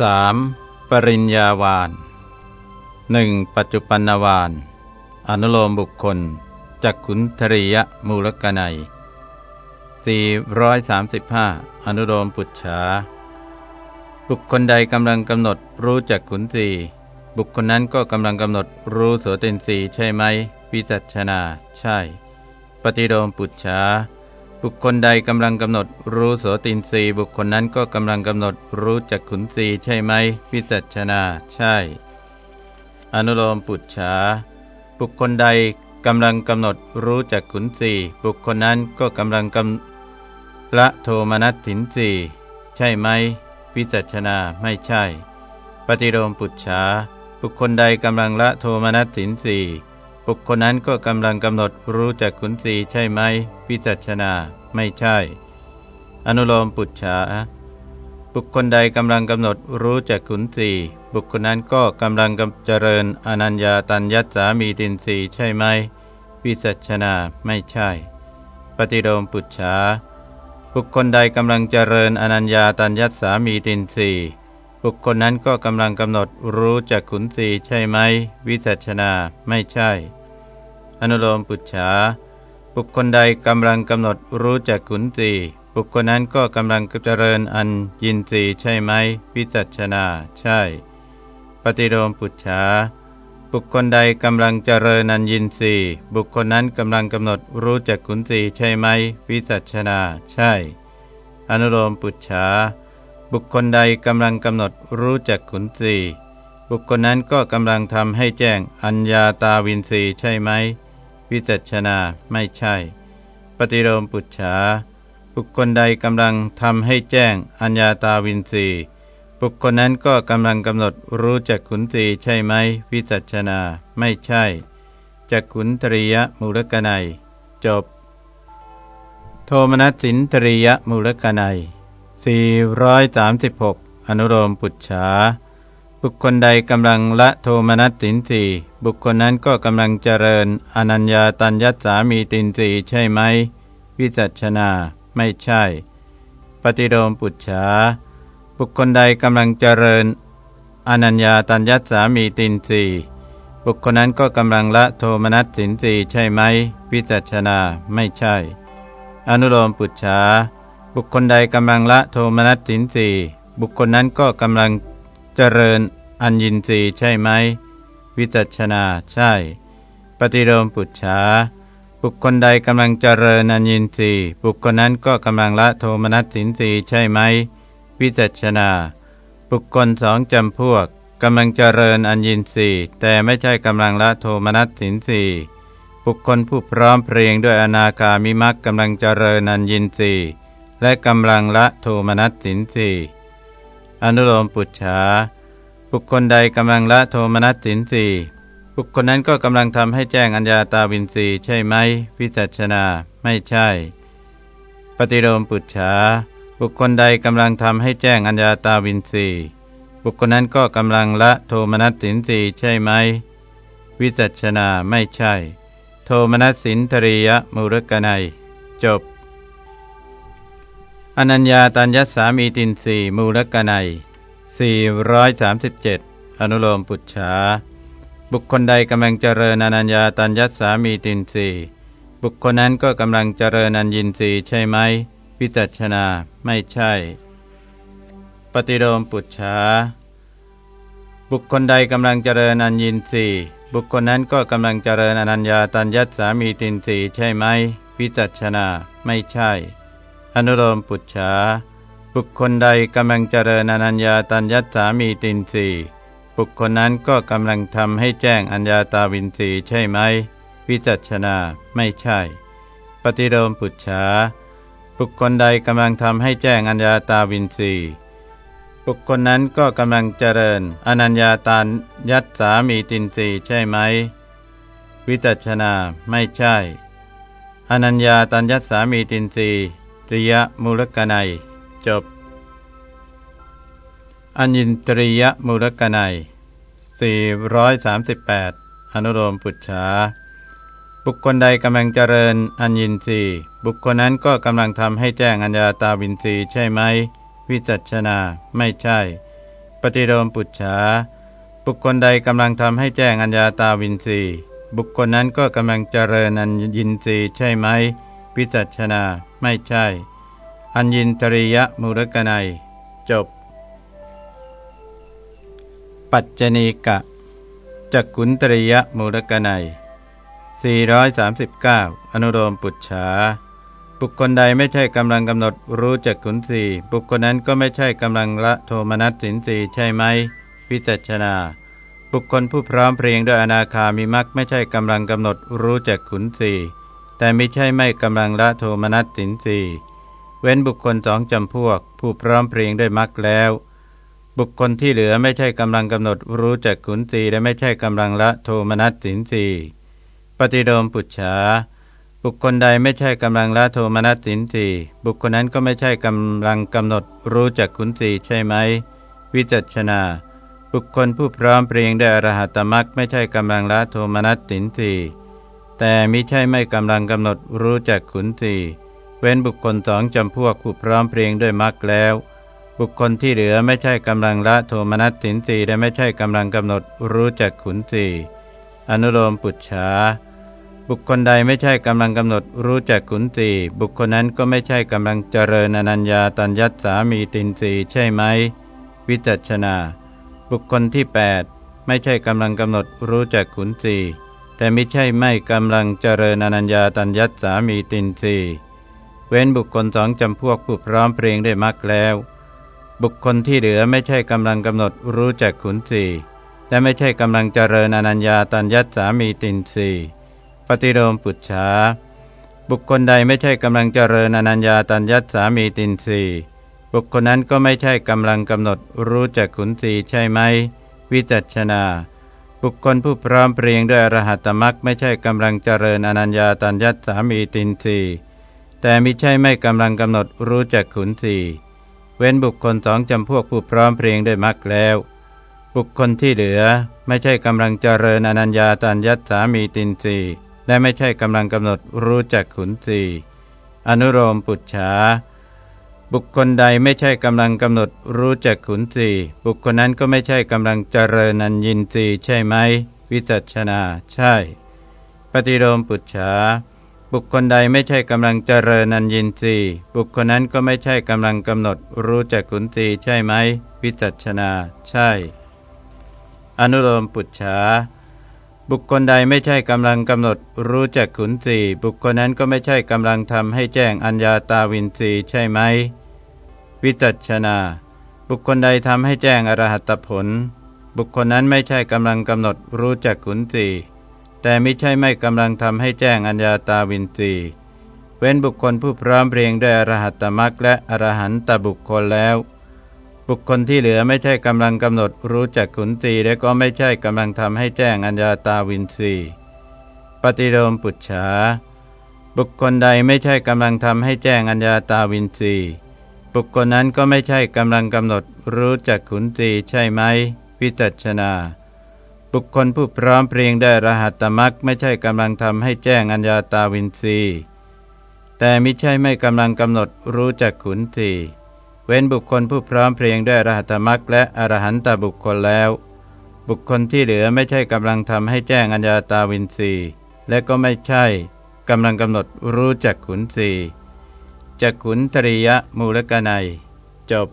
3. ปริญญาวาน 1. ปัจจุปันนวานอนุโลมบุคคลจักขุนทริยมูลกนัย435 อนุโลมปุจฉา บุคคลใดกำลังกำหนดรู้จักขุนสีบุคคลนั้นก็กำลังกำหนดรู้โสตินสีใช่ไหมวิจัชนา ใช่ ปฏิโลมปุจฉา บุคคลใดกำลังกำหนดรู้โสตินรีบุคคลนั้นก็กำลังกำหนดรู้จักขุนสีใช่ไหมพิจัชนา ใช่ อนุโลมปุจฉาบุคคลใดกำลังกำหนดรู้จักขุนสีบุคคลนั้นก็กำลังกำละโทมนัสถินสีใช่ไหมพิจัชนาไม่ใช่ ปฏิโลมปุจฉาบุคคลใดกำลังละโทมนัสถินสี บุคคลนั้นก็กำลังกำหนดรู้จักขุนสีใช่ไหมวิจัชนาไม่ใช่ อนุโลมปุจฉาบุคคลใดกำลังกำหนดรู้จักขุนสีบุคคลนั้นก็กำลังเจริญอนัญญาตัญญัตสามีตินสีใช่ไหมวิจัชนาไม่ใช่ ปฏิโลมปุจฉาบุคคลใดกำลังเจริญอนัญญาตัญญัตสามีตินสีบุคคลนั้นก็กำลังกำหนดรู้จักขุนสีใช่ไหมวิจัชนาไม่ใช่ อนุโลมปุจฉาบุคคลใดกำลังกำหนดรู้จักขุนสีบุคคลนั้นก็กำลังเจริญอันยินสีใช่ไหมวิจัชนา ใช่ ปฏิโลมปุจฉาบุคคลใดกำลังเจริญอันยินสีบุคคลนั้นกำลังกำหนดรู้จักขุนสีใช่ไหมวิจัชนา ใช่ อนุโลมปุจฉาบุคคลใดกำลังกำหนดรู้จักขุนสีบุคคลนั้นก็กำลังทำให้แจ้งอัญญาตาวินสีใช่ไหม วิจัชนาไม่ใช่ ปฏิโลมปุจฉา บุคคลใดกำลังทำให้แจ้งอัญญาตาวินสีบุคคลนั้นก็กำลังกำหนดรู้จักขุนสีใช่ไหม วิจัชนาไม่ใช่จักขุนตริยมูลกนัย จบ โทมนัสสินตริยมูลกนัย436 อนุโลมปุจฉา บุคคลใดกำลังละโทมนัสสินสีบุคคลนั้นก็กำลังเจริญ อนัญญาตัญญสามีตินสีใช่ไหม วิจัชนา ไม่ใช่ ปฏิโลมปุจฉา บุคคลใดกำลังเจริญ อนัญญาตัญญสามีตินสีบุคคลนั้นก็กำลังละโทมนัสสินสีใช่ไหม วิจัชนา ไม่ใช่ อนุโลมปุจฉา บุคคลใดกำลังละโทมนัสสินสีบุคคลนั้นก็กำลัง เจริญอัญญินรีใช่ไหม วิจัชนาใช่ ปฏิโลมปุจฉาบุคคลใดกำลังเจริญอัญญินรีบุคคลนั้นก็กำลังละโทมนัสสินรีใช่ไหม วิจัชนา บุคคลสองจำพวกกำลังเจริญอัญญินรีแต่ไม่ใช่กำลังละโทมนัสสินทรีบุคคลผู้พร้อมเพรียงด้วยอนาคามิมักกำลังเจริญอัญญินรีและกำลังละโทมนัสสินทรีย์ อนุโลมปุจฉาบุคคลใดกำลังละโทมนัสสินสีบุคคลนั้นก็กำลังทำให้แจ้งอัญญาตาวินสีใช่ไหมวิจัชนาไม่ใช่ ปฏิโลมปุจฉาบุคคลใดกำลังทำให้แจ้งอัญญาตาวินสีบุคคลนั้นก็กำลังละโทมนัสสินสีใช่ไหมวิจัชนาไม่ใช่ โทมนัสสินทริยมูรกนัย จบ อนัญญาตัญญสามีตินสีมูลกนัย437 อนุโลมปุจฉาบุคคลใดกำลังเจริญอนัญญาตัญญสามีตินสีบุคคลนั้นก็กำลังเจริญอัญญินสีใช่ไหมพิจัชนาไม่ใช่ ปฏิโลมปุจฉาบุคคลใดกำลังเจริญอัญญินสีบุคคลนั้นก็กำลังเจริญอนัญญาตัญญสามีตินสีใช่ไหมพิจัชนาไม่ใช่ อนุโลมปุจฉาบุคคลใดกำลังเจริญอนัญญาตัญญสามีตินสีบุคคลนั้นก็กำลังทำให้แจ้งอัญญาตาวินสีใช่ไหม วิจัชนาไม่ใช่ ปฏิโลมปุจฉาบุคคลใดกำลังทำให้แจ้งอัญญาตาวินสีบุคคลนั้นก็กำลังเจริญอนัญญาตายัตสามีตินสีใช่ไหม วิจัชนาไม่ใช่ อนัญญาตัญญัตสามีตินสี ตริยมูลกนัย จบ อัญญินตริยมูลกนัย438 อนุโลมปุจฉาบุคคลใดกำลังเจริญอัญญินรีบุคคลนั้นก็กำลังทำให้แจ้งอัญญาตาวินรีใช่ไหม วิจัชนา ไม่ใช่ ปฏิโลมปุจฉาบุคคลใดกำลังทำให้แจ้งอัญญาตาวินสีบุคคลนั้นก็กำลังเจริญอัญญินรีใช่ไหม พิจัชนาไม่ใช่ อัญญินตริยมูลกนัย จบ ปัจจณีกะจักขุนตริยมูลกนัย 439 อนุโลมปุจฉา บุคคลใดไม่ใช่กำลังกำหนดรู้จักขุนสีบุคคลนั้นก็ไม่ใช่กำลังละโทมนัสสินสีใช่ไหมวิจัชนาบุคคลผู้พร้อมเพรียงด้วยอนาคามีมักไม่ใช่กำลังกำหนดรู้จักขุนสี แต่ไม่ใช่ไม่กำลังละโทมนัสสินสีเว้นบุคคลสองจำพวก ผู้พร้อมเพรียงด้วยมักแล้ว บุคคลที่เหลือไม่ใช่กำลังกำหนดรู้จักขุนสีและไม่ใช่กำลังละโทมนัสสินสีปฏิโดมปุจฉาบุคคลใดไม่ใช่กำลังละโทมนัสสินสีบุคคลนั้นก็ไม่ใช่กำลังกำหนดรู้จักขุนสีใช่ไหม วิจัชนา บุคคลผู้พร้อมเปรียงได้อรหัตมรักไม่ใช่กำลังละโทมนัสสินสี แต่มิใช่ไม่กำลังกำหนดรู้จักขุนสีเว้นบุคคลสองจำพวกผู้พร้อมเปรียงด้วยมรรคแล้ว บุคคลที่เหลือไม่ใช่กำลังละโทมนัสสินสีและไม่ใช่กำลังกำหนดรู้จักขุนสีอนุโลมปุจฉาบุคคลใดไม่ใช่กำลังกำหนดรู้จักขุนตีบุคคลนั้นก็ไม่ใช่กำลังเจริญอนัญญาตัญญัตสามีตินสีใช่ไหม วิจัชนา บุคคลที่ 8 ไม่ใช่กำลังกำหนดรู้จักขุนตี แต่ไม่ใช่ไม่กำลังเจริญอนัญญาตัญญัตสามีตินสีเว้นบุคคลสองจำพวกผู้พร้อมเพลงได้มักแล้ว บุคคลที่เหลือไม่ใช่กำลังกำหนดรู้จักขุนสีและไม่ใช่กำลังเจริญอนัญญาตัญญัตสามีตินสีปฏิโลมปุจฉาบุคคลใดไม่ใช่กำลังเจริญอนัญญาตัญญัตสามีตินสีบุคคลนั้นก็ไม่ใช่กำลังกำหนดรู้จักขุนสีใช่ไหม วิจัชนา บุคคลผู้พร้อมเปรียงด้วยอรหัตมรักไม่ใช่กำลังเจริญอนัญญาตัญญัตสามีตินสีแต่มิใช่ไม่กำลังกำหนดรู้จักขุนสีเว้นบุคคลสองจำพวกผู้พร้อมเพรียงด้วยมรรคแล้ว บุคคลที่เหลือไม่ใช่กำลังเจริญอนัญญาตัญญัตสามีตินสีและไม่ใช่กำลังกำหนดรู้จักขุนสีอนุโลมปุจฉา บุคคลใดไม่ใช่กำลังกำหนดรู้จักขุนสีบุคคลนั้นก็ไม่ใช่กำลังเจริญนันยินสีใช่ไหม วิจัชนา ใช่ ปฏิโลมปุจฉาบุคคลใดไม่ใช่กำลังเจริญนันยินสีบุคคลนั้นก็ไม่ใช่กำลังกำหนดรู้จักขุนสีใช่ไหม วิจัชนา ใช่ อนุโลมปุจฉา บุคคลใดไม่ใช่กำลังกำหนดรู้จักขุนสีบุคคลนั้นก็ไม่ใช่กำลังทำให้แจ้งอัญญาตาวินสีใช่ไหม วิจัชนา บุคคลใดทำให้แจ้งอรหัตผล บุคคลนั้นไม่ใช่กำลังกำหนดรู้จักขุนสีแต่ไม่ใช่ไม่กำลังทำให้แจ้งอัญญาตาวินสีเว้นบุคคลผู้พร้อมเรียงด้วยอรหัตตมรักและอรหันตบุคคลแล้ว บุคคลที่เหลือไม่ใช่กำลังกำหนดรู้จักขุนตีและก็ไม่ใช่กำลังทำให้แจ้งอัญญาตาวินสีปฏิโลมปุจฉา บุคคลใดไม่ใช่กำลังทำให้แจ้งอัญญาตาวินสีบุคคลนั้นก็ไม่ใช่กำลังกำหนดรู้จักขุนตีใช่ไหมวิจัชนา บุคคลผู้พร้อมเพรียงได้รหัตตมักไม่ใช่กำลังทำให้แจ้งอัญญาตาวินสีแต่ไม่ใช่ไม่กำลังกำหนดรู้จักขุนตี เว้นบุคคลผู้พร้อมเพรียงด้วยอรหัตมรักและอรหันตบุคคลแล้ว บุคคลที่เหลือไม่ใช่กำลังทำให้แจ้งอัญญาตาวินสีและก็ไม่ใช่กำลังกำหนดรู้จักขุนสีจักขุนตริยมูลกนัย จบ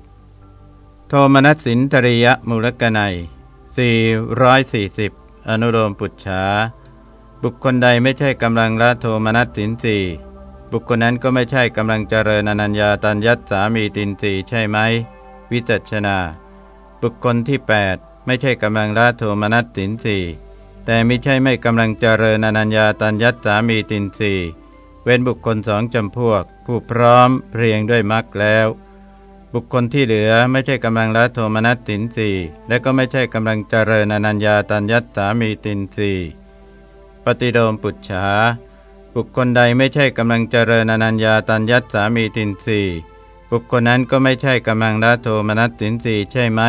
โทมนัสสินตริยมูลกนัย440 อนุโลมปุจฉาบุคคลใดไม่ใช่กำลังละโทมนัสสินสี บุคคลนั้นก็ไม่ใช่กำลังเจริญอนัญญาตัญญัตสามีตินสีใช่ไหม วิจัชนา บุคคลที่ 8 ไม่ใช่กำลังละโทมนัสสินสีแต่ไม่ใช่ไม่กำลังเจริญอนัญญาตัญญัตสามีตินสีเว้นบุคคลสองจำพวก ผู้พร้อมเพรียงด้วยมรรคแล้ว บุคคลที่เหลือไม่ใช่กำลังละโทมนัสสินสีและก็ไม่ใช่กำลังเจริญอนัญญาตัญญัตสามีตินสีปฏิโดมปุจฉา บุคคลใดไม่ใช่กำลังเจริญอนัญญาตัญญัตสามีตินสีบุคคลนั้นก็ไม่ใช่กำลังละโทมนัสสินสีใช่ไหม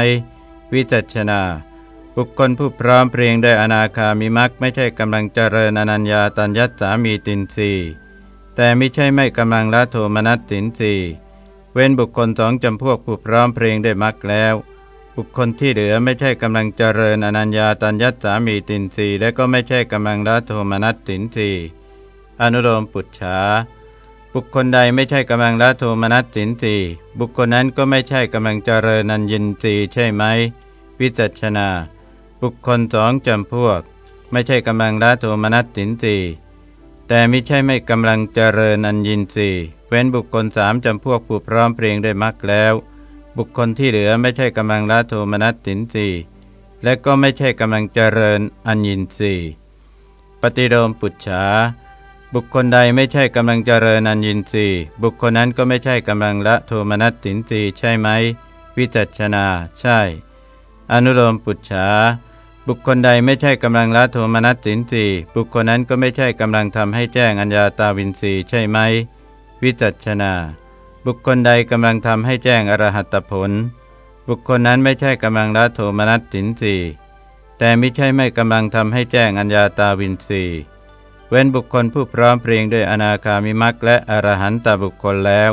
วิจัชนา บุคคลผู้พร้อมเพรียงได้อนาคามิมักไม่ใช่กำลังเจริญอนัญญาตัญญัตสามีตินสีแต่ไม่ใช่ไม่กำลังละโทมนัสสินสีเว้นบุคคลสองจำพวกผู้พร้อมเพรียงได้มักแล้วบุคคลที่เหลือไม่ใช่กำลังเจริญอนัญญาตัญญัตสามีตินรีและก็ไม่ใช่กำลังละโทมนัสตินรี อนุโลมปุจฉาบุคคลใดไม่ใช่กำลังละโทมนัสสินสีบุคคลนั้นก็ไม่ใช่กำลังเจริญนันยินสีใช่ไหมวิจัชนา บุคคลสองจำพวก ไม่ใช่กำลังละโทมนัสสินสีแต่ไม่ใช่ไม่กำลังเจริญนันยินสีเว้นบุคคลสามจำพวกผู้พร้อมเพรียงได้มักแล้ว บุคคลที่เหลือไม่ใช่กำลังละโทมนัสสินสีและก็ไม่ใช่กำลังเจริญอันยินสีปฏิโลมปุจฉา บุคคลใดไม่ใช่กำลังเจริญอัญญินทรีย์บุคคลนั้นก็ไม่ใช่กำลังละโทมนัสสินทรีย์ใช่ไหม วิจัชนา ใช่ อนุโลมปุจฉาบุคคลใดไม่ใช่กำลังละโทมนัสสินทรีย์บุคคลนั้นก็ไม่ใช่กำลังทำให้แจ้งอัญญาตาวินทรีย์ใช่ไหม วิจัชนา บุคคลใดกำลังทำให้แจ้งอรหัตผล บุคคลนั้นไม่ใช่กำลังละโทมนัสสินทรีย์แต่ไม่ใช่ไม่กำลังทำให้แจ้งอัญญาตาวินทรีย์ ว้นบุคคลผู้พร้อมเพรียงด้วยอนาคามิมักและอรหันตบุคคลแล้ว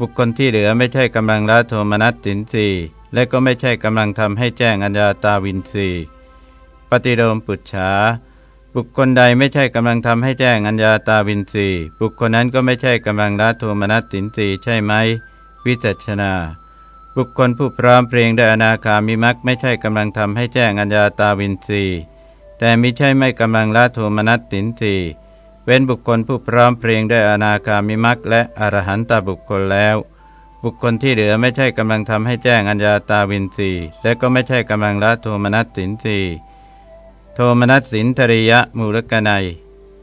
บุคคลที่เหลือไม่ใช่กำลังละโทมนัสสินสีและก็ไม่ใช่กำลังทำให้แจ้งอัญญาตาวินสีปฏิโลมปุจฉาบุคคลใดไม่ใช่กำลังทำให้แจ้งอัญญาตาวินสีบุคคลนั้นก็ไม่ใช่กำลังละโทมนัสสินสีใช่ไหม วิจัชนา บุคคลผู้พร้อมเพรียงด้วยอนาคามิมักไม่ใช่กำลังทำให้แจ้งอัญญาตาวินสี แต่มิใช่ไม่กำลังละโทมนัสสินสีเว้นบุคคลผู้พร้อมเพรียงด้อนาคามิมักและอรหันตบุคคลแล้ว บุคคลที่เหลือไม่ใช่กำลังทำให้แจ้งอัญญาตาวินสีและก็ไม่ใช่กำลังละโทมนัสสินสีโทมนัสสินทริยะมูลกนัย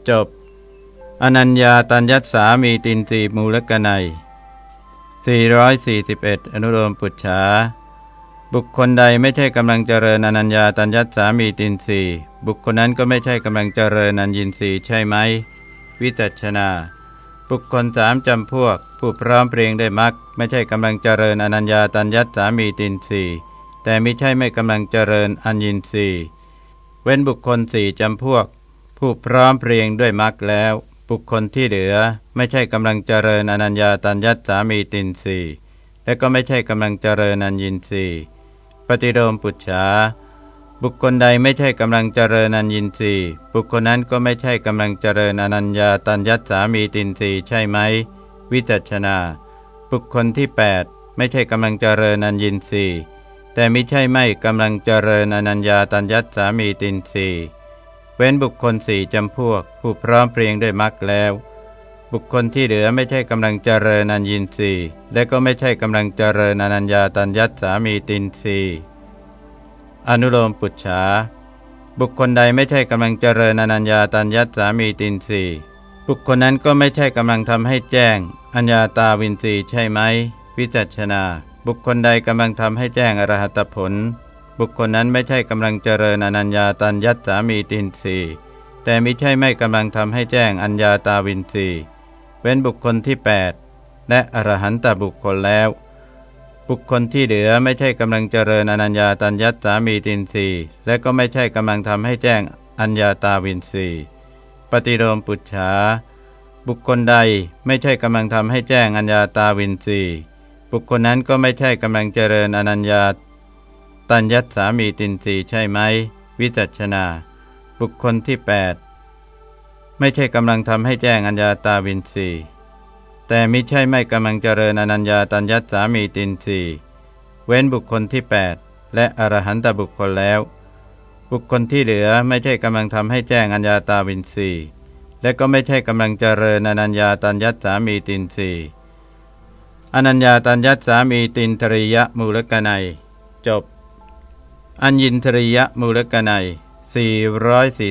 จบ อนัญญาตัญญัตสามีตินสีมูลกนัย441 อนุโลมปุจฉาบุคคลใดไม่ใช่กำลังเจริญอนัญญาตัญญัตสามีตินสี บุคคลนั้นก็ไม่ใช่กำลังเจริญอนัญญินสีใช่ไหม วิจัชนา บุคคลสามจำพวก ผู้พร้อมเพรียงได้มักไม่ใช่กำลังเจริญอนัญญาตัญญัตสามีตินสีแต่ไม่ใช่ไม่กำลังเจริญอัญญินสีเว้นบุคคลสี่จำพวก ผู้พร้อมเพรียงด้วยมักแล้ว บุคคลที่เหลือไม่ใช่กำลังเจริญอนัญญาตัญญัตสามีตินสีและก็ไม่ใช่กำลังเจริญอัญญินสีปฏิโลมปุจฉา บุคคลใดไม่ใช่กำลังเจริญอัญญินทรีย์บุคคลนั้นก็ไม่ใช่กำลังเจริญอนัญญาตัญญัตสามีตินทรีย์ใช่ไหม วิจัชนา บุคคลที่ 8 ไม่ใช่กำลังเจริญอัญญินทรีย์แต่ไม่ใช่ไม่กำลังเจริญอนัญญาตัญญัตสามีตินทรีย์เว้นบุคคลสี่จำพวก ผู้พร้อมเพรียงด้วยมรรคแล้ว บุคคลที่เหลือไม่ใช่กำลังเจริญอัญญินทรีย์และก็ไม่ใช่กำลังเจริญอนัญญาตัญญัตสามีตินทรีย์ อนุโลมปุจฉา บุคคลใดไม่ใช่กำลังเจริญอนัญญาตัญญัตสามีตินสีบุคคลนั้นก็ไม่ใช่กำลังทำให้แจ้ง อัญญาตาวินสีใช่ไหมวิจัชนา บุคคลใดกำลังทำให้แจ้งอรหัตผล บุคคลนั้นไม่ใช่กำลังเจริญอนัญญาตัญญัตสามีตินสีแต่ไม่ใช่ไม่กำลังทำให้แจ้งอัญญาตาวินสีเว้นบุคคลที่ 8 และอรหันตบุคคลแล้ว บุคคลที่เหลือไม่ใช่กำลังเจริญอนัญญาตัญญัตสามีตินสีและก็ไม่ใช่กำลังทำให้แจ้งอัญญาตาวินสีปฏิโลมปุจฉาบุคคลใดไม่ใช่กำลังทำให้แจ้งอัญญาตาวินสีบุคคลนั้นก็ไม่ใช่กำลังเจริญอนัญญาตัญญัตสามีตินสีใช่ไหม วิจัชนา บุคคลที่ 8 ไม่ใช่กำลังทำให้แจ้งอัญญาตาวินสี แต่มิใช่ไม่กำลังเจริญอนัญญาตัญญัตสามีตินสีเว้นบุคคลที่ 8 และอรหันตบุคคลแล้ว บุคคลที่เหลือไม่ใช่กำลังทำให้แจ้งอัญญาตาวินสีและก็ไม่ใช่กำลังเจริญอนัญญาตัญญัตสามีตินสีอนัญญาตัญญัตสามีตินทริยมูลกนัย จบ อัญญินทริยมูลกนัย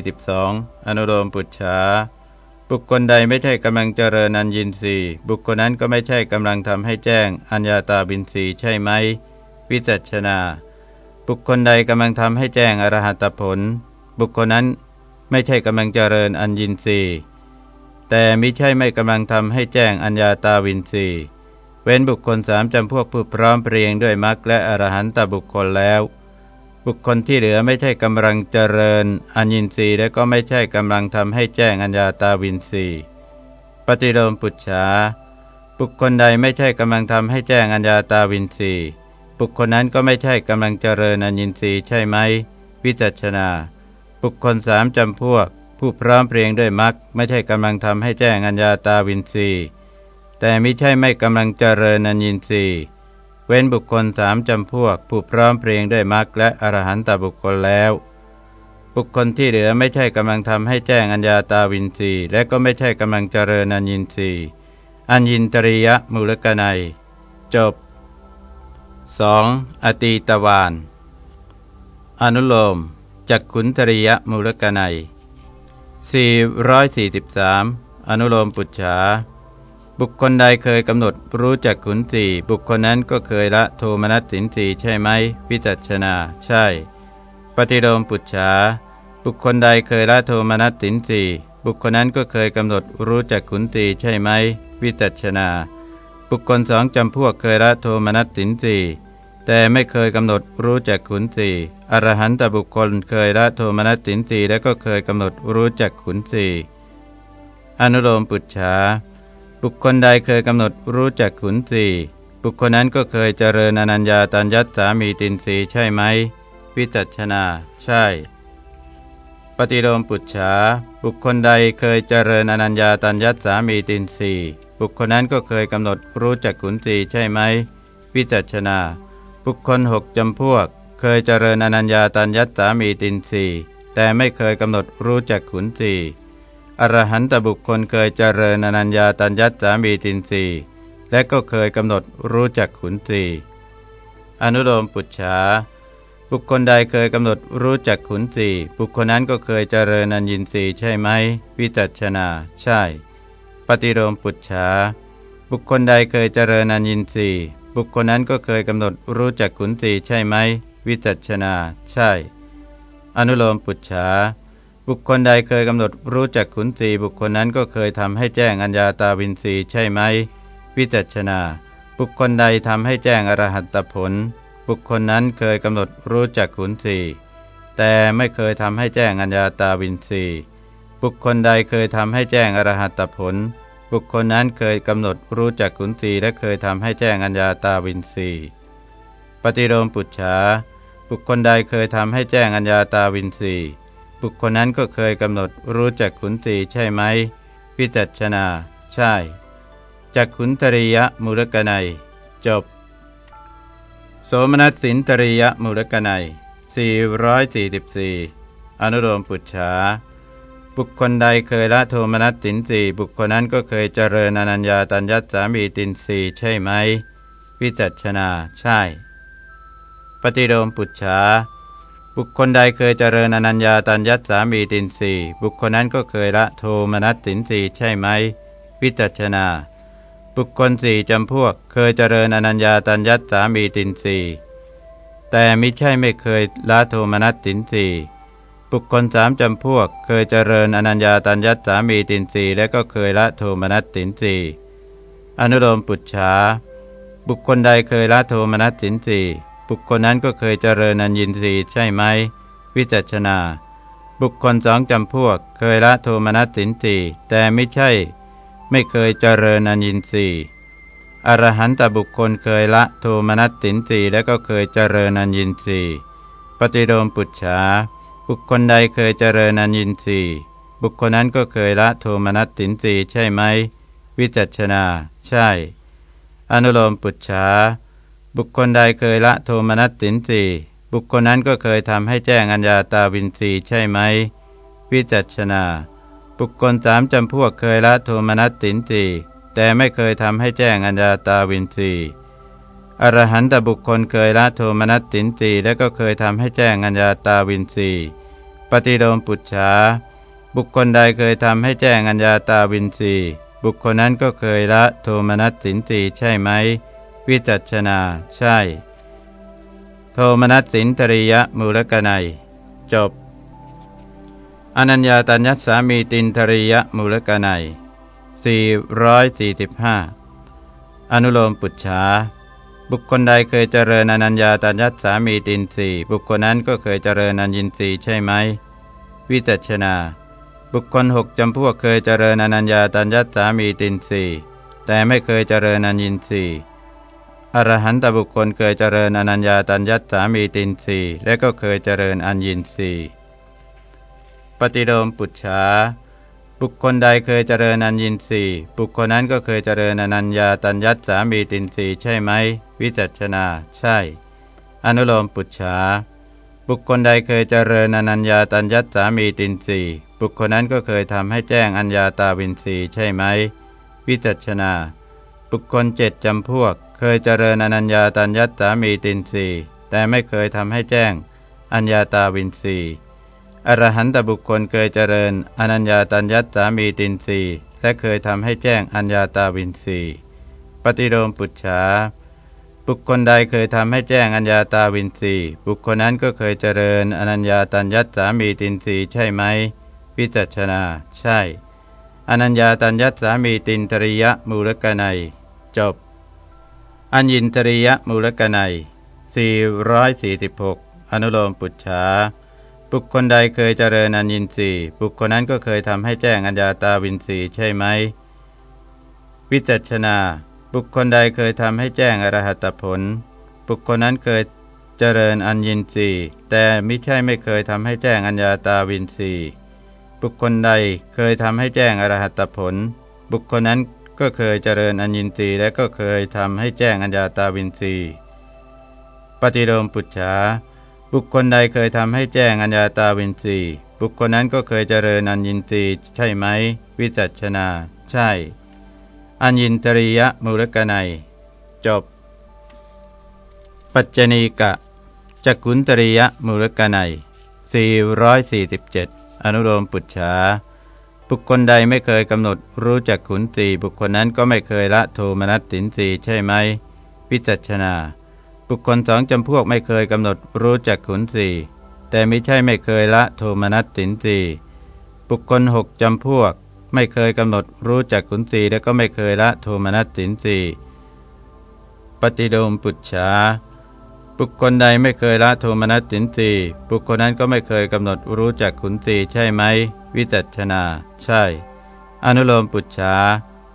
442 อนุโลมปุจฉา บุคคลใดไม่ใช่กำลังเจริญอัญญินทรีย์บุคคลนั้นก็ไม่ใช่กำลังทำให้แจ้งอัญญาตาบินทรีย์ใช่ไหมวิจัชนา บุคคลใดกำลังทำให้แจ้งอรหัตผล บุคคลนั้นไม่ใช่กำลังเจริญอัญญินทรีย์แต่มิใช่ไม่กำลังทำให้แจ้งอัญญาตาวินทรีย์เว้นบุคคลสามจำพวกผู้พร้อมเพรียงด้วยมรรคและอรหันตบุคคลแล้ว บุคคลที่เหลือไม่ใช่กำลังเจริญอัญญินทรีย์และก็ไม่ใช่กำลังทำให้แจ้งอัญญาตาวินทรีย์ปฏิโลมปุจฉาบุคคลใดไม่ใช่กำลังทำให้แจ้งอัญญาตาวินทรีย์บุคคลนั้นก็ไม่ใช่กำลังเจริญอัญญินทรีย์ใช่ไหมวิสัชนา บุคคลสามจำพวก ผู้พร้อมเพรียงด้วยมรรคไม่ใช่กำลังทำให้แจ้งอัญญาตาวินทรีย์แต่มิใช่ไม่กำลังเจริญอัญญินทรีย์ เว้นบุคคลสามจำพวก ผู้พร้อมเพรียงด้วยมรรคและอรหันตบุคคลแล้ว บุคคลที่เหลือไม่ใช่กำลังทำให้แจ้งอัญญาตาวินทรีย์และก็ไม่ใช่กำลังเจริญอัญญินทรีย์อัญญินตริยมูลกนัย จบ 2. อตีตวานอนุโลมจักขุนตริยมูลกนัย443 อนุโลมปุจฉา บุคคลใดเคยกำหนดรู้จักขุนสีบุคคลนั้นก็เคยละโทมนัสสินสีใช่ไหม วิจัชนา ใช่ ปฏิโลมปุจฉา บุคคลใดเคยละโทมนัสสินสีบุคคลนั้นก็เคยกำหนดรู้จักขุนสีใช่ไหม วิจัชนา บุคคลสองจำพวกเคยละโทมนัสสินสีแต่ไม่เคยกำหนดรู้จักขุนสีอรหันตบุคคลเคยละโทมนัสสินสีและก็เคยกำหนดรู้จักขุนสีอนุโลมปุจฉา บุคคลใดเคยกำหนดรู้จักขุนสีบุคคลนั้นก็เคยเจริญอนัญญาตัญญัตสามีตินสีใช่ไหม วิจัชนา ใช่ ปฏิโลมปุจฉา บุคคลใดเคยเจริญอนัญญาตัญญัตสามีตินสีบุคคลนั้นก็เคยกำหนดรู้จักขุนสีใช่ไหม วิจัชนา บุคคลหกจำพวก เคยเจริญอนัญญาตัญญัตสามีตินสีแต่ไม่เคยกำหนดรู้จักขุนสี อรหันตบุคคลเคยเจริญอนัญญาตัญญัตสามีตินสีและก็เคยกำหนดรู้จักขุนสีอนุโลมปุจฉาบุคคลใดเคยกำหนดรู้จักขุนสีบุคคลนั้นก็เคยเจริญอญินสีใช่ไหม วิจัชนา ใช่ ปฏิโลมปุจฉาบุคคลใดเคยเจริญอญินสีบุคคลนั้นก็เคยกำหนดรู้จักขุนสีใช่ไหม วิจัชนา ใช่ อนุโลมปุจฉา บุคคลใดเคยกำหนดรู้จักขุนสีบุคคลนั้นก็เคยทำให้แจ้งอัญญาตาวินสีใช่ไหมวิจัชนา บุคคลใดทำให้แจ้งอรหัตผล บุคคลนั้นเคยกำหนดรู้จักขุนสีแต่ไม่เคยทำให้แจ้งอัญญาตาวินสีบุคคลใดเคยทำให้แจ้งอรหัตผล บุคคลนั้นเคยกำหนดรู้จักขุนสีและเคยทำให้แจ้งอัญญาตาวินสีปฏิโลมปุจฉาบุคคลใดเคยทำให้แจ้งอัญญาตาวินสี บุคคลนั้นก็เคยกำหนดรู้จักขุนตีใช่ไหมพิจัชนา ใช่จักขุนตริยมูลกนัย จบ โสมนัสสินตริยมูลกนัย444 อนุโลมปุจฉาบุคคลใดเคยละโทมนัสสินสีบุคคลนั้นก็เคยเจริญอนัญญาตัญญัตสามีตินสีใช่ไหมวิจัชนา ใช่ ปฏิโลมปุจฉา บุคคลใดเคยเจริญอนัญญาตัญญัตสามีตินสีบุคคลนั้นก็เคยละโทมนัสสินสีใช่ไหมวิจัชนา บุคคลสี่จำพวกเคยเจริญอนัญญาตัญญัตสามีตินสีแต่มิใช่ไม่เคยละโทมนัสสินสีบุคคลสามจำพวกเคยเจริญอนัญญาตัญญัตสามีตินสีและก็เคยละโทมนัสสินสีอนุโลมปุจฉาบุคคลใดเคยละโทมนัสสินสี บุคคลนั้นก็เคยเจริญอัญญินทรีย์ใช่ไหม วิจัชนา บุคคลสองจำพวก เคยละโทมนัสสินสีแต่ไม่ใช่ ไม่เคยเจริญอัญญินทรีย์อรหันตบุคคลเคยละโทมนัสสินสีแล้วก็เคยเจริญอัญญินทรีย์ปฏิโลมปุจฉาบุคคลใดเคยเจริญอัญญินทรีย์บุคคลนั้นก็เคยละโทมนัสสินสีใช่ไหม วิจัชนา ใช่ อนุโลมปุจฉา บุคคลใดเคยละโทมนัสสินสีบุคคลนั้นก็เคยทำให้แจ้งอัญญาตาวินสีใช่ไหม วิจัชนา บุคคลสามจำพวกเคยละโทมนัสสินสีแต่ไม่เคยทำให้แจ้งอัญญาตาวินสีอรหันตบุคคลเคยละโทมนัสสินสีและก็เคยทำให้แจ้งอัญญาตาวินสีปฏิโลมปุจฉาบุคคลใดเคยทำให้แจ้งอัญญาตาวินสีบุคคลนั้นก็เคยละโทมนัสสินสีใช่ไหม วิจัชนา ใช่ โทมนัสสินตริยมูลกนัย จบ อนัญญาตัญญสามีตินทริยมูลกนัย445 อนุโลมปุจฉาบุคคลใดเคยเจริญอนัญญาตัญญสามีตินสีบุคคลนั้นก็เคยเจริญอนัญญินสีใช่ไหม วิจัชนา บุคคลหกจำพวกเคยเจริญอนัญญาตัญญสามีตินสีแต่ไม่เคยเจริญอนัญญินสี อรหันตบุคคลเคยเจริญอนัญญาตัญญัตสามีตินสีและก็เคยเจริญอัญญินสีปฏิโลมปุจฉาบุคคลใดเคยเจริญอัญญินสีบุคคลนั้นก็เคยเจริญอนัญญาตัญญัตสามีตินสีใช่ไหม วิจัชนา ใช่ อนุโลมปุจฉาบุคคลใดเคยเจริญอนัญญาตัญญัตสามีตินสีบุคคลนั้นก็เคยทำให้แจ้งอัญญาตาวินสีใช่ไหม วิจัชนา บุคคลเจ็ดจำพวก เคยเจริญอนัญญาตัญญัตสามีตินสีแต่ไม่เคยทำให้แจ้ง อัญญาตาวินสีอรหันตบุคคลเคยเจริญอนัญญาตัญญัตสามีตินสีและเคยทำให้แจ้งอัญญาตาวินสีปฏิโลมปุจฉาบุคคลใดเคยทำให้แจ้งอัญญาตาวินสีบุคคลนั้นก็เคยเจริญอนัญญาตัญญัตสามีตินสีใช่ไหมวิจัชนา ใช่ อนัญญาตัญญัตสามีตินตริยมูลกนัย จบ อัญญินตริยมูลกนัย446 อนุโลมปุจฉาบุคคลใดเคยเจริญอัญญินสีบุคคลนั้นก็เคยทำให้แจ้งอัญญาตาวินสีใช่ไหม วิจัชนา บุคคลใดเคยทำให้แจ้งอรหัตผล บุคคลนั้นเคยเจริญอัญญินสีแต่ไม่ใช่ไม่เคยทำให้แจ้งอัญญาตาวินสีบุคคลใดเคยทำให้แจ้งอรหัตผล บุคคลนั้น ก็เคยเจริญอัญญินทรีย์และก็เคยทำให้แจ้งอัญญาตาวินทรีย์ปฏิโลมปุจฉาบุคคลใดเคยทำให้แจ้งอัญญาตาวินทรีย์บุคคลนั้นก็เคยเจริญอัญญินทรีย์ใช่ไหม วิจัชนา ใช่ อัญญินตริยมูลกนัย จบ ปัจจณีกะจักขุนตริยมูลกนัย447 อนุโลมปุจฉา บุคคลใดไม่เคยกำหนดรู้จักขุนสีบุคคลนั้นก็ไม่เคยละโทมนัสสินสีใช่ไหมวิจัชนา บุคคลสองจำพวกไม่เคยกำหนดรู้จักขุนสีแต่ไม่ใช่ไม่เคยละโทมนัสสินสีบุคคลหกจำพวก ไม่เคยกำหนดรู้จักขุนสีแล้วก็ไม่เคยละโทมนัสสินสีปฏิโดมปุจฉาบุคคลใดไม่เคยละโทมนัสสินสีบุคคลนั้นก็ไม่เคยกำหนดรู้จักขุนสีใช่ไหม วิจัชนา ใช่ อนุโลมปุจฉา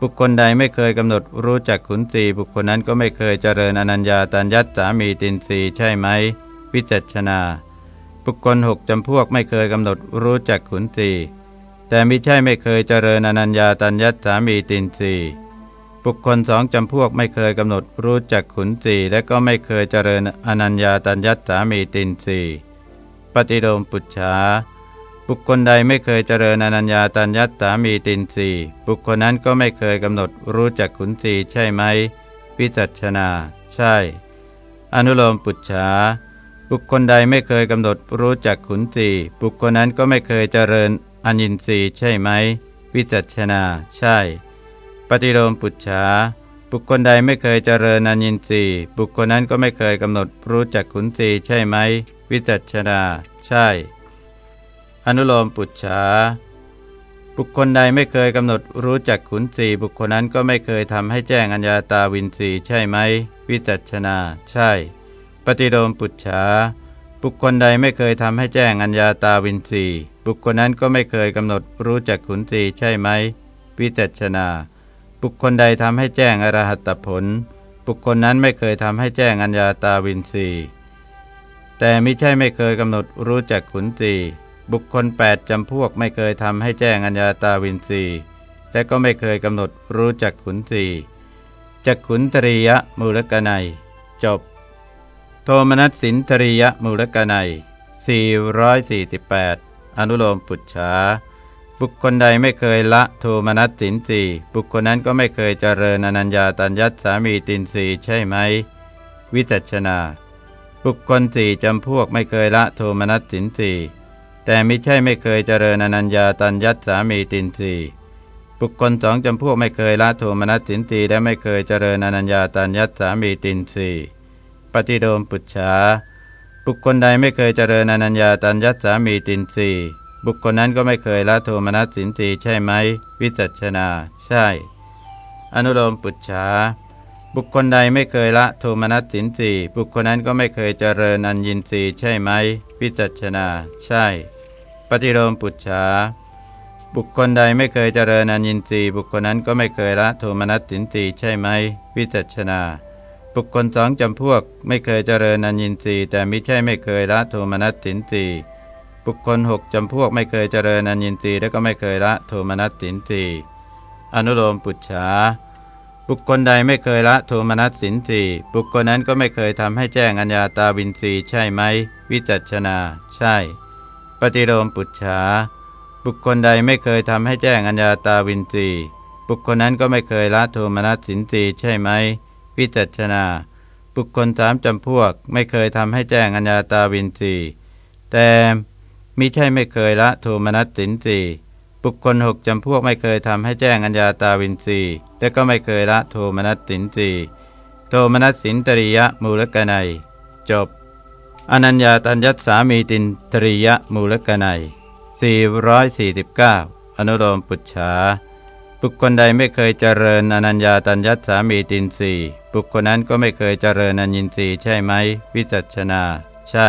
บุคคลใดไม่เคยกำหนดรู้จักขุนสีบุคคลนั้นก็ไม่เคยเจริญอนัญญาตัญญัตสามีตินสีใช่ไหม วิจัชนา บุคคลหกจำพวกไม่เคยกำหนดรู้จักขุนสีแต่มิใช่ไม่เคยเจริญอนัญญาตัญญัตสามีตินสีบุคคลสองจำพวกไม่เคยกำหนดรู้จักขุนสีและก็ไม่เคยเจริญอนัญญาตัญญัตสามีตินสีปฏิโลมปุจฉา บุคคลใดไม่เคยเจริญอนัญญาตัญญัตสามีตินสีบุคคลนั้นก็ไม่เคยกำหนดรู้จักขุนสีใช่ไหมพิจัชนา ใช่ อนุโลมปุจฉาบุคคลใดไม่เคยกำหนดรู้จักขุนสีบุคคลนั้นก็ไม่เคยเจริญอนินทรีใช่ไหมวิจัชนา ใช่ ปฏิโลมปุจฉาบุคคลใดไม่เคยเจริญอนินทรีบุคคลนั้นก็ไม่เคยกำหนดรู้จักขุนศีใช่ไหมวิจัชนา ใช่ อนุโลมปุจฉาบุคคลใดไม่เคยกำหนดรู้จักขุนศีบุคคลนั้นก็ไม่เคยทำให้แจ้งอัญญาตาวินศีใช่ไหม วิจัชนา ใช่ ปฏิโลมปุจฉาบุคคลใดไม่เคยทำให้แจ้งอัญญาตาวินศีบุคคลนั้นก็ไม่เคยกำหนดรู้จักขุนศีใช่ไหม วิจัชนา บุคคลใดทำให้แจ้งอรหัตผล บุคคลนั้นไม่เคยทำให้แจ้งอัญญาตาวินสีแต่ไม่ใช่ไม่เคยกำหนดรู้จักขุนสี บุคคลแปดจำพวกไม่เคยทำให้แจ้งอัญญาตาวินสีและก็ไม่เคยกำหนดรู้จักขุนสีจักขุนตรียมูลกนัย จบ โทมนัสสินตรียมูลกนัย448 อนุโลมปุจฉาบุคคลใดไม่เคยละโทมนัสสินสีบุคคลนั้นก็ไม่เคยเจริญอนัญญาตัญญัตสามีตินสีใช่ไหม วิจัชนา บุคคลสี่จำพวกไม่เคยละโทมนัสสินสี แต่ไม่ใช่ไม่เคยเจริญอนัญญาตัญญัตสามีตินสีบุคคลสองจำพวกไม่เคยละโทมนัสสินสีและไม่เคยเจริญอนัญญาตัญญัตสามีตินสีปฏิโดมปุจฉาบุคคลใดไม่เคยเจริญอนัญญาตัญญัตสามีตินสีบุคคลนั้นก็ไม่เคยละโทมนัสสินสีใช่ไหม วิจัชนา ใช่ อนุโลมปุจฉา บุคคลใดไม่เคยละโทมนัสสินสีบุคคลนั้นก็ไม่เคยเจริญอัญญินสีใช่ไหมวิจัชนา ใช่ ปฏิโลมปุจฉาบุคคลใดไม่เคยเจริญอัญญินสีบุคคลนั้นก็ไม่เคยละโทมนัสสินสีใช่ไหมวิจัชนา บุคคลสองจำพวกไม่เคยเจริญอัญญินทรีแต่ไมิใช่ไม่เคยละโทมนัสสินทรีบุคคลหกจำพวกไม่เคยเจริญอัญญินทรีและก็ไม่เคยละโทมนัสสินทรีอนุโลมปุจฉา บุคคลใดไม่เคยละโทมนัสสินทรีบุคคลนั้นก็ไม่เคยทำให้แจ้งอัญญาตาวินทรีใช่ไหม วิจัชนา ใช่ ปฏิโลมปุจฉาบุคคลใดไม่เคยทำให้แจ้งอัญญาตาวินทรีบุคคลนั้นก็ไม่เคยละโทมนัสสินทรีใช่ไหม วิจัชนา บุคคลสามจำพวก ไม่เคยทำให้แจ้งอัญญาตาวินทรีแต่มิใช่ไม่เคยละโทมนัสสินทรี บุคคลหกจำพวกไม่เคยทำให้แจ้งอัญญาตาวินทรีและก็ไม่เคยละโทมนัสสินทรีโทมนัสสินตริยมูลกนัย จบ อนัญญาตัญญัตสามีตินตริยมูลกนัย449 อนุโลมปุจฉาบุคคลใดไม่เคยเจริญอนัญญาตัญญัตสามีตินสีบุคคลนั้นก็ไม่เคยเจริญอัญินรีใช่ไหม วิจัชนา ใช่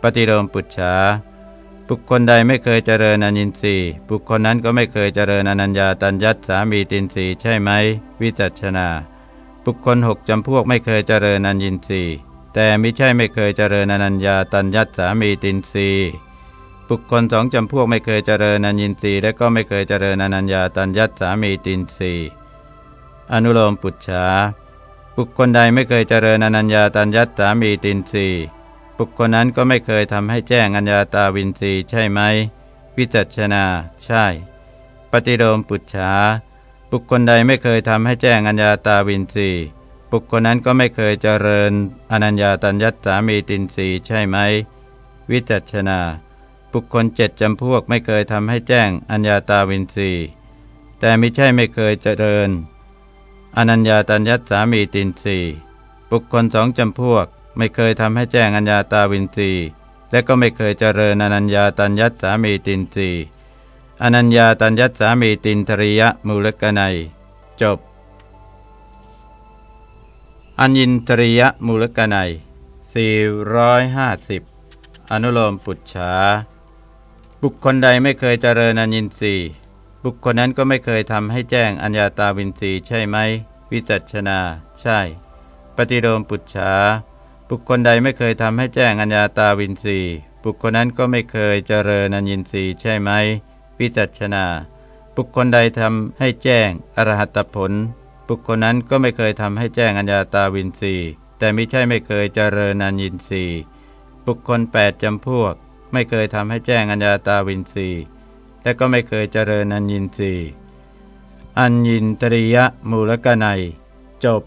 ปฏิโลมปุจฉา บุคคลใดไม่เคยเจริญอนินทรีย์บุคคลนั้นก็ไม่เคยเจริญอนัญญาตัญญัตสามีตินทรีย์ใช่ไหม วิจัชนา บุคคลหกจำพวกไม่เคยเจริญอนินทรีย์แต่มิใช่ไม่เคยเจริญอนัญญาตัญญัตสามีตินทรีย์บุคคลสองจำพวกไม่เคยเจริญอนินทรีย์และก็ไม่เคยเจริญอนัญญาตัญญัตสามีตินทรีย์อนุโลมปุจฉาบุคคลใดไม่เคยเจริญอนัญญาตัญญัตสามีตินทรีย์ บุคคลนั้นก็ไม่เคยทำให้แจ้งอัญญาตาวินทรีใช่ไหม วิจัชนา ใช่ ปฏิโลมปุจฉา บุคคลใดไม่เคยทำให้แจ้งอัญญาตาวินทรีบุคคลนั้นก็ไม่เคยเจริญอนัญญาตัญญัตสามีตินทรีใช่ไหม วิจัชนา บุคคลเจ็ดจำพวกไม่เคยทำให้แจ้งอัญญาตาวินทรีแต่ไม่ใช่ไม่เคยเจริญอนัญญาตัญญัตสามีตินทรีบุคคลสองจำพวก ไม่เคยทำให้แจ้งอัญญาตาวินรีและก็ไม่เคยเจริญอนัญญาตัญญัตสามีตินรีอนัญญาตัญญัตสามีตินทริยมูลกนัย จบ อัญญินทริยมูลกนัย450 อนุโลมปุจฉาบุคคลใดไม่เคยเจริญอัญญินทรีบุคคลนั้นก็ไม่เคยทำให้แจ้งอัญญาตาวินรีใช่ไหม วิจัชนา ใช่ ปฏิโลมปุจฉา บุคคลใดไม่เคยทำให้แจ้งอัญญาตาวินรีบุคคลนั้นก็ไม่เคยเจริญอัญญินรีใช่ไหมวิจัชนา บุคคลใดทำให้แจ้งอรหัตผล บุคคลนั้นก็ไม่เคยทำให้แจ้งอัญญาตาวินทรีแต่ไม่ใช่ไม่เคยเจริญอัญญินรีบุคคลแปดจำพวก ไม่เคยทำให้แจ้งอัญญาตาวินทรีและก็ไม่เคยเจริญอัญญินรีอัญญินตริยมูลกนัย จบ